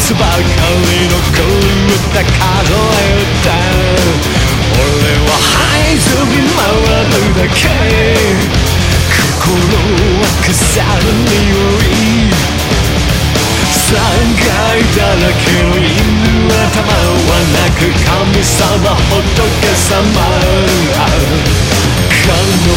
つばかり残る歌数えた。俺は這いずり回るだけ。心は腐る匂い。3階だらけの犬頭はなく神様仏様。彼女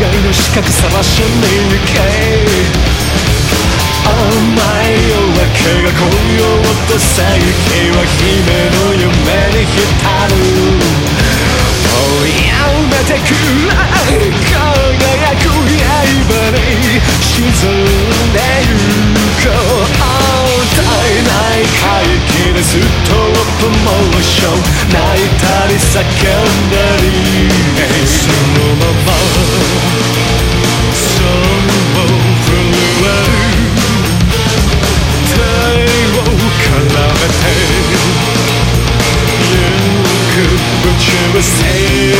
の頭蓋の資格探しに行け甘い夜明けが来ようとさ雪は姫の夢に浸るもうやめてくれ。輝く刃に沈んでゆこう絶えない海域でストップモーション泣いたり叫んだりそのまま く宇宙船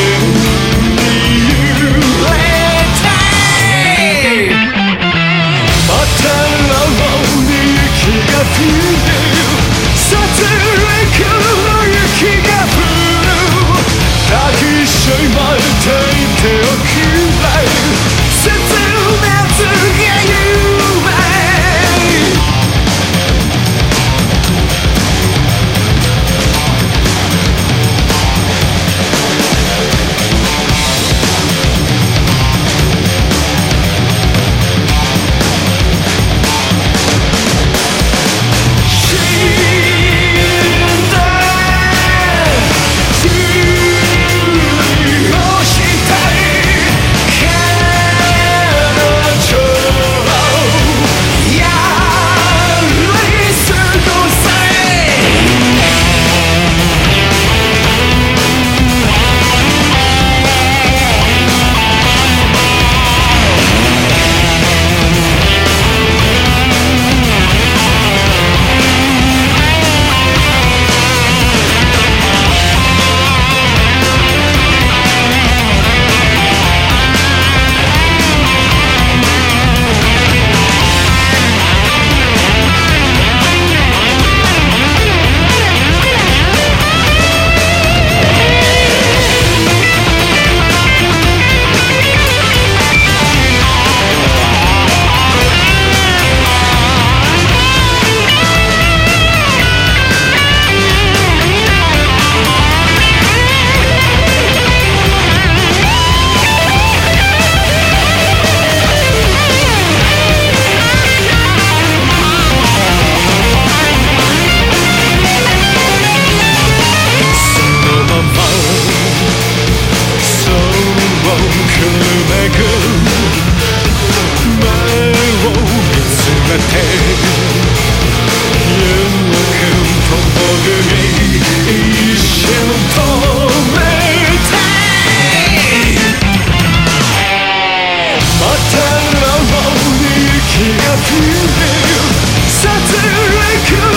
に雪が降る殺戮の雪